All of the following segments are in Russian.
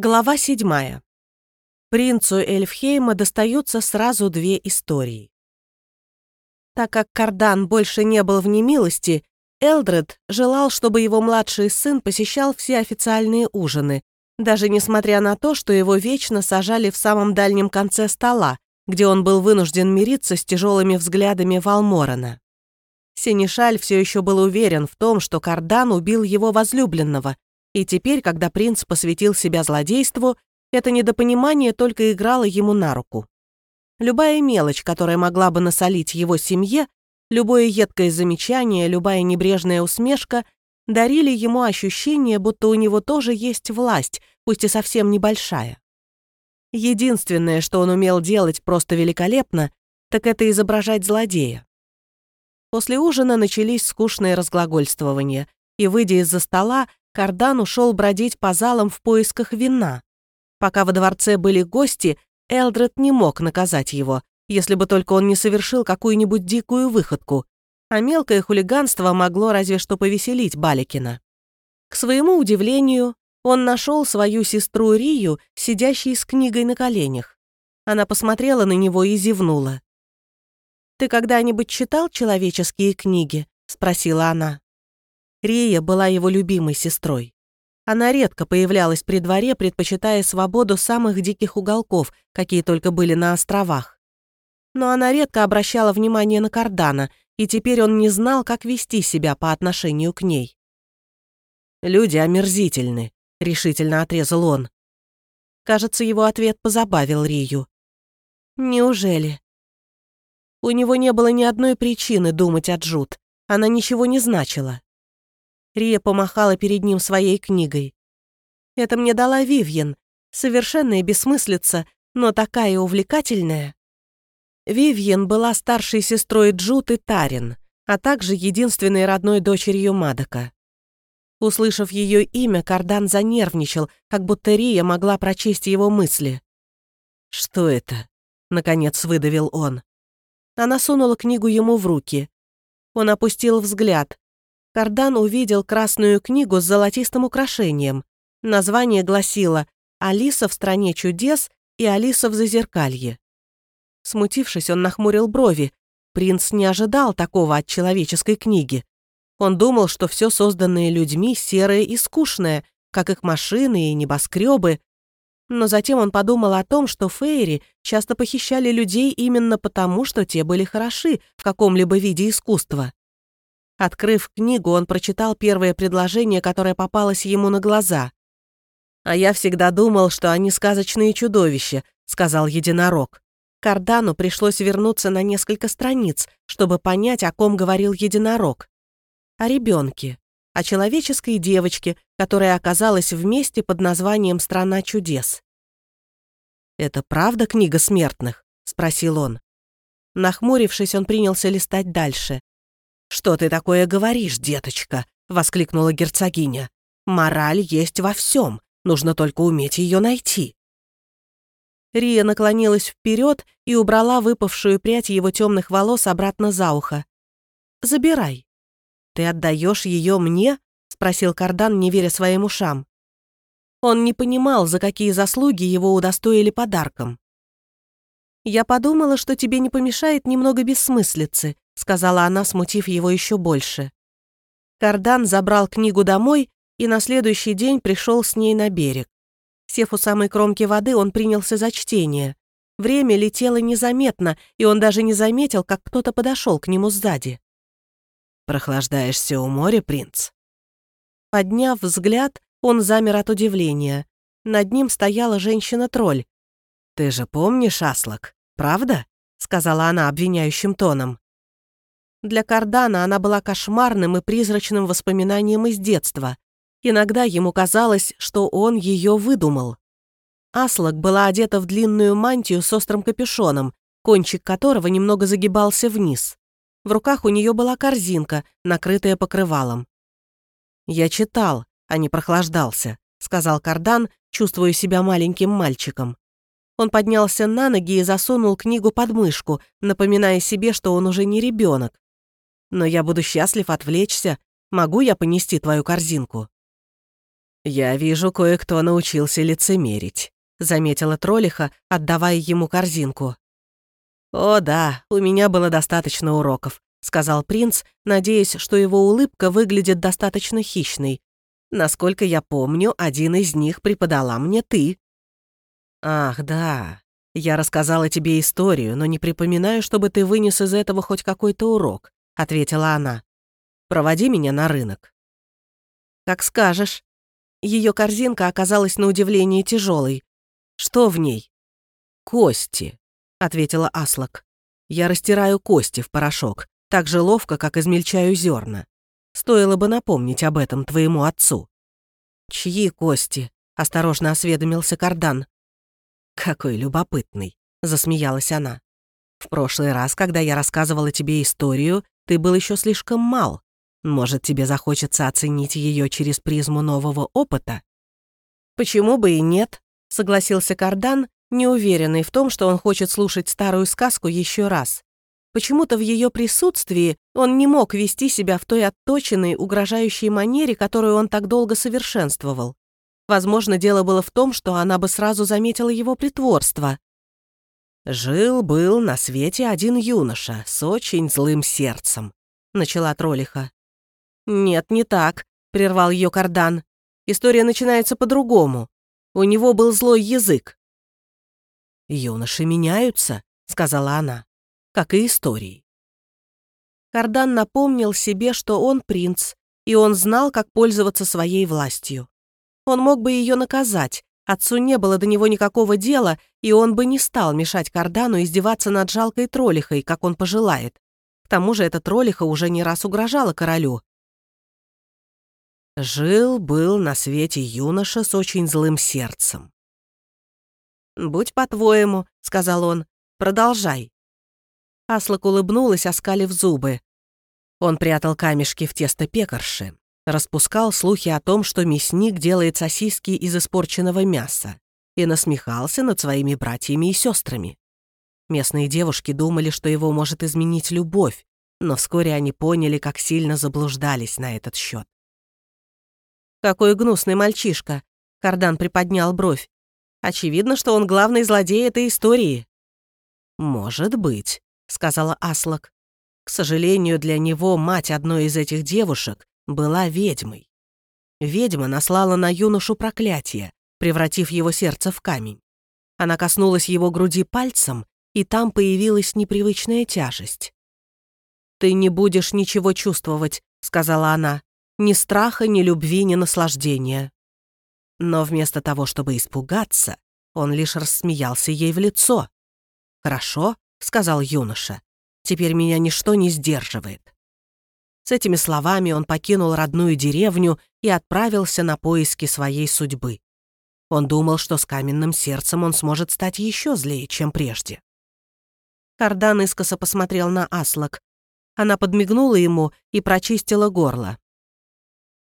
Глава седьмая. Принцу Эльфхейма достаются сразу две истории. Так как Кардан больше не был в немилости, Элдред желал, чтобы его младший сын посещал все официальные ужины, даже несмотря на то, что его вечно сажали в самом дальнем конце стола, где он был вынужден мириться с тяжелыми взглядами Валморона. Синишаль все еще был уверен в том, что Кардан убил его возлюбленного, и теперь, когда принц посвятил себя злодейству, это недопонимание только играло ему на руку. Любая мелочь, которая могла бы насолить его семье, любое едкое замечание, любая небрежная усмешка дарили ему ощущение, будто у него тоже есть власть, пусть и совсем небольшая. Единственное, что он умел делать просто великолепно, так это изображать злодея. После ужина начались скучные разглагольствования, и, выйдя из-за стола, Кардан ушел бродить по залам в поисках вина. Пока во дворце были гости, Элдред не мог наказать его, если бы только он не совершил какую-нибудь дикую выходку, а мелкое хулиганство могло разве что повеселить Баликина. К своему удивлению, он нашел свою сестру Рию, сидящей с книгой на коленях. Она посмотрела на него и зевнула. «Ты когда-нибудь читал человеческие книги?» — спросила она. Рия была его любимой сестрой. Она редко появлялась при дворе, предпочитая свободу самых диких уголков, какие только были на островах. Но она редко обращала внимание на Кардана, и теперь он не знал, как вести себя по отношению к ней. «Люди омерзительны», — решительно отрезал он. Кажется, его ответ позабавил Рию. «Неужели?» У него не было ни одной причины думать о Джуд. Она ничего не значила. Рия помахала перед ним своей книгой. «Это мне дала Вивьен. Совершенная бессмыслица, но такая увлекательная». Вивьен была старшей сестрой Джут и Тарин, а также единственной родной дочерью Мадока. Услышав ее имя, Кардан занервничал, как будто Рия могла прочесть его мысли. «Что это?» — наконец выдавил он. Она сунула книгу ему в руки. Он опустил взгляд, Кардан увидел красную книгу с золотистым украшением. Название гласило «Алиса в стране чудес» и «Алиса в зазеркалье». Смутившись, он нахмурил брови. Принц не ожидал такого от человеческой книги. Он думал, что все созданное людьми серое и скучное, как их машины и небоскребы. Но затем он подумал о том, что фейри часто похищали людей именно потому, что те были хороши в каком-либо виде искусства. Открыв книгу, он прочитал первое предложение, которое попалось ему на глаза. «А я всегда думал, что они сказочные чудовища», — сказал единорог. Кардану пришлось вернуться на несколько страниц, чтобы понять, о ком говорил единорог. О ребенке, о человеческой девочке, которая оказалась вместе под названием «Страна чудес». «Это правда книга смертных?» — спросил он. Нахмурившись, он принялся листать дальше. «Что ты такое говоришь, деточка?» — воскликнула герцогиня. «Мораль есть во всем, нужно только уметь ее найти». Рия наклонилась вперед и убрала выпавшую прядь его темных волос обратно за ухо. «Забирай». «Ты отдаешь ее мне?» — спросил Кардан, не веря своим ушам. Он не понимал, за какие заслуги его удостоили подарком. «Я подумала, что тебе не помешает немного бессмыслицы», сказала она, смутив его еще больше. Кардан забрал книгу домой и на следующий день пришел с ней на берег. Сев у самой кромки воды, он принялся за чтение. Время летело незаметно, и он даже не заметил, как кто-то подошел к нему сзади. «Прохлаждаешься у моря, принц?» Подняв взгляд, он замер от удивления. Над ним стояла женщина-тролль. «Ты же помнишь Аслак, правда?» — сказала она обвиняющим тоном. Для Кардана она была кошмарным и призрачным воспоминанием из детства. Иногда ему казалось, что он ее выдумал. Аслак была одета в длинную мантию с острым капюшоном, кончик которого немного загибался вниз. В руках у нее была корзинка, накрытая покрывалом. «Я читал, а не прохлаждался», — сказал Кардан, чувствуя себя маленьким мальчиком. Он поднялся на ноги и засунул книгу под мышку, напоминая себе, что он уже не ребенок. Но я буду счастлив отвлечься. Могу я понести твою корзинку?» «Я вижу, кое-кто научился лицемерить», — заметила Тролиха, отдавая ему корзинку. «О да, у меня было достаточно уроков», — сказал принц, надеясь, что его улыбка выглядит достаточно хищной. «Насколько я помню, один из них преподала мне ты». «Ах, да. Я рассказала тебе историю, но не припоминаю, чтобы ты вынес из этого хоть какой-то урок», — ответила она. «Проводи меня на рынок». «Как скажешь». Ее корзинка оказалась на удивление тяжелой. «Что в ней?» «Кости», — ответила Аслак. «Я растираю кости в порошок, так же ловко, как измельчаю зерна. Стоило бы напомнить об этом твоему отцу». «Чьи кости?» — осторожно осведомился Кардан. «Какой любопытный», — засмеялась она. «В прошлый раз, когда я рассказывала тебе историю, ты был еще слишком мал. Может, тебе захочется оценить ее через призму нового опыта?» «Почему бы и нет?» — согласился Кардан, неуверенный в том, что он хочет слушать старую сказку еще раз. Почему-то в ее присутствии он не мог вести себя в той отточенной, угрожающей манере, которую он так долго совершенствовал. Возможно, дело было в том, что она бы сразу заметила его притворство. «Жил-был на свете один юноша с очень злым сердцем», — начала Тролиха. «Нет, не так», — прервал ее Кардан. «История начинается по-другому. У него был злой язык». «Юноши меняются», — сказала она, — «как и истории». Кардан напомнил себе, что он принц, и он знал, как пользоваться своей властью. Он мог бы ее наказать. Отцу не было до него никакого дела, и он бы не стал мешать Кардану издеваться над жалкой троллихой, как он пожелает. К тому же эта троллиха уже не раз угрожала королю. Жил-был на свете юноша с очень злым сердцем. «Будь по-твоему», — сказал он, — «продолжай». Аслак улыбнулась, оскалив зубы. Он прятал камешки в тесто пекарши распускал слухи о том, что мясник делает сосиски из испорченного мяса, и насмехался над своими братьями и сестрами. Местные девушки думали, что его может изменить любовь, но вскоре они поняли, как сильно заблуждались на этот счет. «Какой гнусный мальчишка!» — Кардан приподнял бровь. «Очевидно, что он главный злодей этой истории». «Может быть», — сказала Аслак. «К сожалению, для него мать одной из этих девушек была ведьмой. Ведьма наслала на юношу проклятие, превратив его сердце в камень. Она коснулась его груди пальцем, и там появилась непривычная тяжесть. «Ты не будешь ничего чувствовать», — сказала она, «ни страха, ни любви, ни наслаждения». Но вместо того, чтобы испугаться, он лишь рассмеялся ей в лицо. «Хорошо», — сказал юноша, — «теперь меня ничто не сдерживает». С этими словами он покинул родную деревню и отправился на поиски своей судьбы. Он думал, что с каменным сердцем он сможет стать еще злее, чем прежде. Кардан искоса посмотрел на Аслак. Она подмигнула ему и прочистила горло.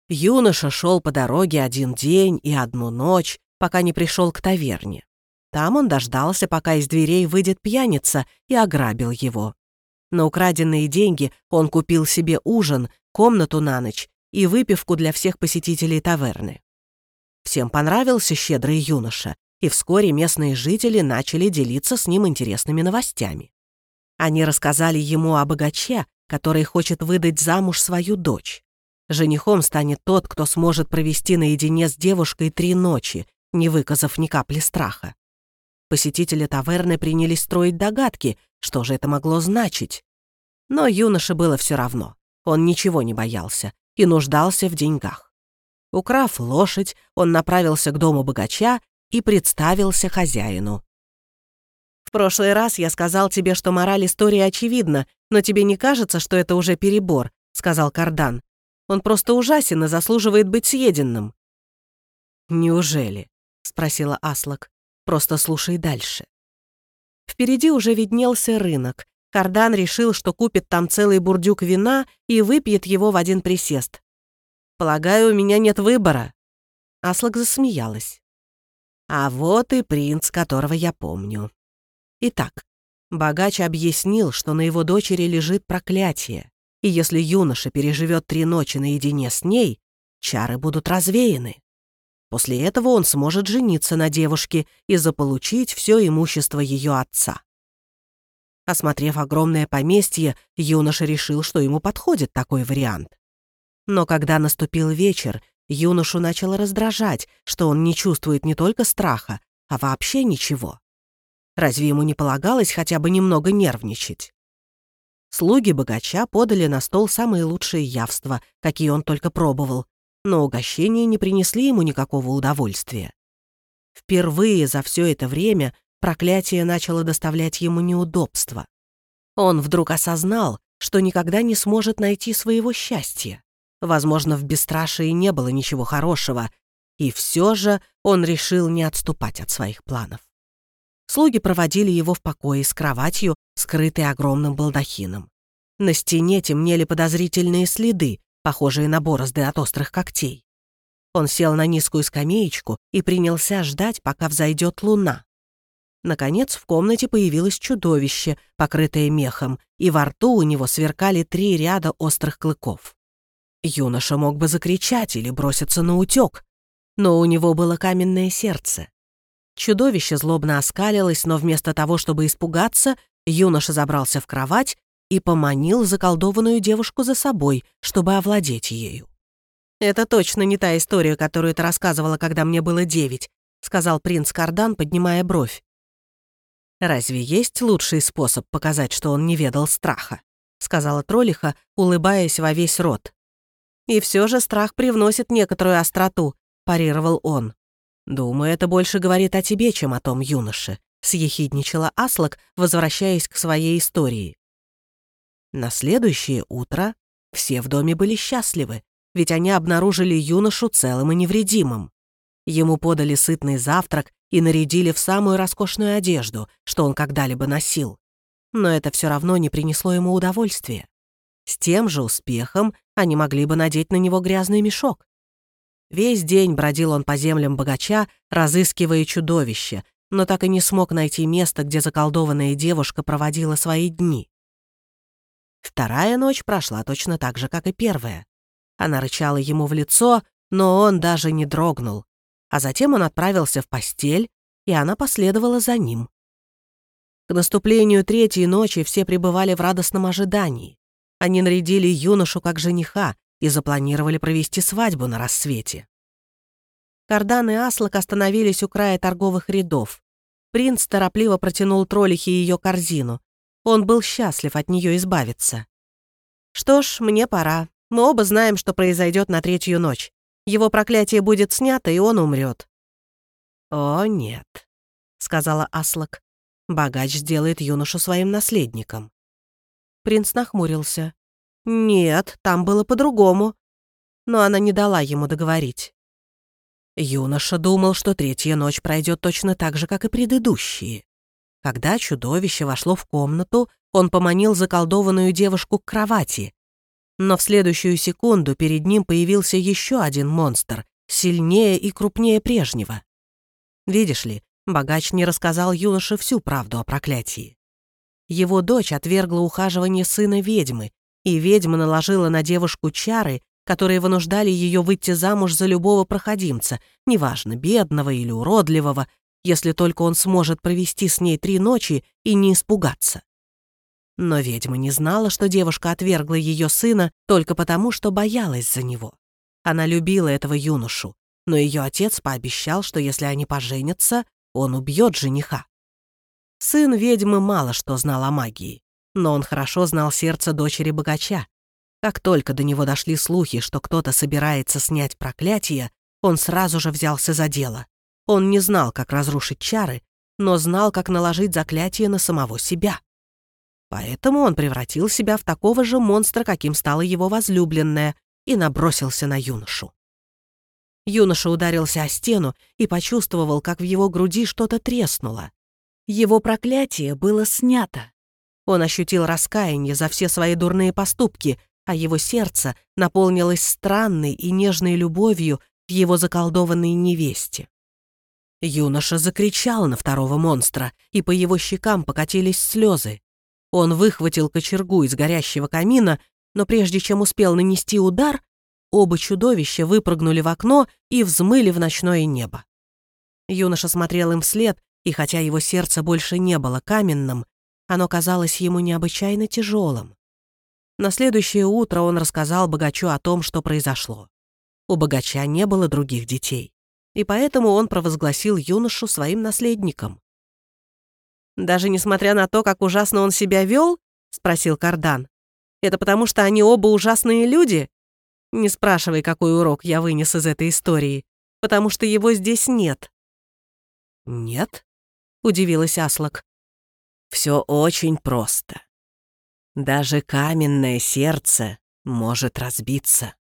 Юноша шел по дороге один день и одну ночь, пока не пришел к таверне. Там он дождался, пока из дверей выйдет пьяница, и ограбил его. На украденные деньги он купил себе ужин, комнату на ночь и выпивку для всех посетителей таверны. Всем понравился щедрый юноша, и вскоре местные жители начали делиться с ним интересными новостями. Они рассказали ему о богаче, который хочет выдать замуж свою дочь. Женихом станет тот, кто сможет провести наедине с девушкой три ночи, не выказав ни капли страха. Посетители таверны принялись строить догадки, что же это могло значить. Но юноше было все равно. Он ничего не боялся и нуждался в деньгах. Украв лошадь, он направился к дому богача и представился хозяину. «В прошлый раз я сказал тебе, что мораль истории очевидна, но тебе не кажется, что это уже перебор?» — сказал Кардан. «Он просто ужасен и заслуживает быть съеденным». «Неужели?» — спросила Аслак. Просто слушай дальше. Впереди уже виднелся рынок. Кардан решил, что купит там целый бурдюк вина и выпьет его в один присест. «Полагаю, у меня нет выбора». Аслак засмеялась. «А вот и принц, которого я помню». Итак, богач объяснил, что на его дочери лежит проклятие, и если юноша переживет три ночи наедине с ней, чары будут развеяны. После этого он сможет жениться на девушке и заполучить все имущество ее отца. Осмотрев огромное поместье, юноша решил, что ему подходит такой вариант. Но когда наступил вечер, юношу начало раздражать, что он не чувствует не только страха, а вообще ничего. Разве ему не полагалось хотя бы немного нервничать? Слуги богача подали на стол самые лучшие явства, какие он только пробовал, но угощения не принесли ему никакого удовольствия. Впервые за все это время проклятие начало доставлять ему неудобства. Он вдруг осознал, что никогда не сможет найти своего счастья. Возможно, в бесстрашии не было ничего хорошего, и все же он решил не отступать от своих планов. Слуги проводили его в покое с кроватью, скрытой огромным балдахином. На стене темнели подозрительные следы, похожие на борозды от острых когтей. Он сел на низкую скамеечку и принялся ждать, пока взойдет луна. Наконец в комнате появилось чудовище, покрытое мехом, и во рту у него сверкали три ряда острых клыков. Юноша мог бы закричать или броситься на утек, но у него было каменное сердце. Чудовище злобно оскалилось, но вместо того, чтобы испугаться, юноша забрался в кровать и поманил заколдованную девушку за собой, чтобы овладеть ею. «Это точно не та история, которую ты рассказывала, когда мне было девять», сказал принц Кардан, поднимая бровь. «Разве есть лучший способ показать, что он не ведал страха?» сказала Троллиха, улыбаясь во весь рот. «И все же страх привносит некоторую остроту», парировал он. «Думаю, это больше говорит о тебе, чем о том юноше», съехидничала Аслак, возвращаясь к своей истории. На следующее утро все в доме были счастливы, ведь они обнаружили юношу целым и невредимым. Ему подали сытный завтрак и нарядили в самую роскошную одежду, что он когда-либо носил. Но это все равно не принесло ему удовольствия. С тем же успехом они могли бы надеть на него грязный мешок. Весь день бродил он по землям богача, разыскивая чудовище, но так и не смог найти место, где заколдованная девушка проводила свои дни. Вторая ночь прошла точно так же, как и первая. Она рычала ему в лицо, но он даже не дрогнул. А затем он отправился в постель, и она последовала за ним. К наступлению третьей ночи все пребывали в радостном ожидании. Они нарядили юношу как жениха и запланировали провести свадьбу на рассвете. Кардан и Аслак остановились у края торговых рядов. Принц торопливо протянул троллихе ее корзину. Он был счастлив от нее избавиться. «Что ж, мне пора. Мы оба знаем, что произойдет на третью ночь. Его проклятие будет снято, и он умрет. «О, нет», — сказала Аслак. «Богач сделает юношу своим наследником». Принц нахмурился. «Нет, там было по-другому». Но она не дала ему договорить. Юноша думал, что третья ночь пройдет точно так же, как и предыдущие. Когда чудовище вошло в комнату, он поманил заколдованную девушку к кровати. Но в следующую секунду перед ним появился еще один монстр, сильнее и крупнее прежнего. Видишь ли, богач не рассказал юноше всю правду о проклятии. Его дочь отвергла ухаживание сына ведьмы, и ведьма наложила на девушку чары, которые вынуждали ее выйти замуж за любого проходимца, неважно, бедного или уродливого, если только он сможет провести с ней три ночи и не испугаться. Но ведьма не знала, что девушка отвергла ее сына только потому, что боялась за него. Она любила этого юношу, но ее отец пообещал, что если они поженятся, он убьет жениха. Сын ведьмы мало что знал о магии, но он хорошо знал сердце дочери богача. Как только до него дошли слухи, что кто-то собирается снять проклятие, он сразу же взялся за дело. Он не знал, как разрушить чары, но знал, как наложить заклятие на самого себя. Поэтому он превратил себя в такого же монстра, каким стала его возлюбленная, и набросился на юношу. Юноша ударился о стену и почувствовал, как в его груди что-то треснуло. Его проклятие было снято. Он ощутил раскаяние за все свои дурные поступки, а его сердце наполнилось странной и нежной любовью к его заколдованной невесте. Юноша закричал на второго монстра, и по его щекам покатились слезы. Он выхватил кочергу из горящего камина, но прежде чем успел нанести удар, оба чудовища выпрыгнули в окно и взмыли в ночное небо. Юноша смотрел им вслед, и хотя его сердце больше не было каменным, оно казалось ему необычайно тяжелым. На следующее утро он рассказал богачу о том, что произошло. У богача не было других детей, и поэтому он провозгласил юношу своим наследником. «Даже несмотря на то, как ужасно он себя вел?» — спросил Кардан. «Это потому, что они оба ужасные люди? Не спрашивай, какой урок я вынес из этой истории, потому что его здесь нет». «Нет?» — удивилась Аслак. «Все очень просто. Даже каменное сердце может разбиться».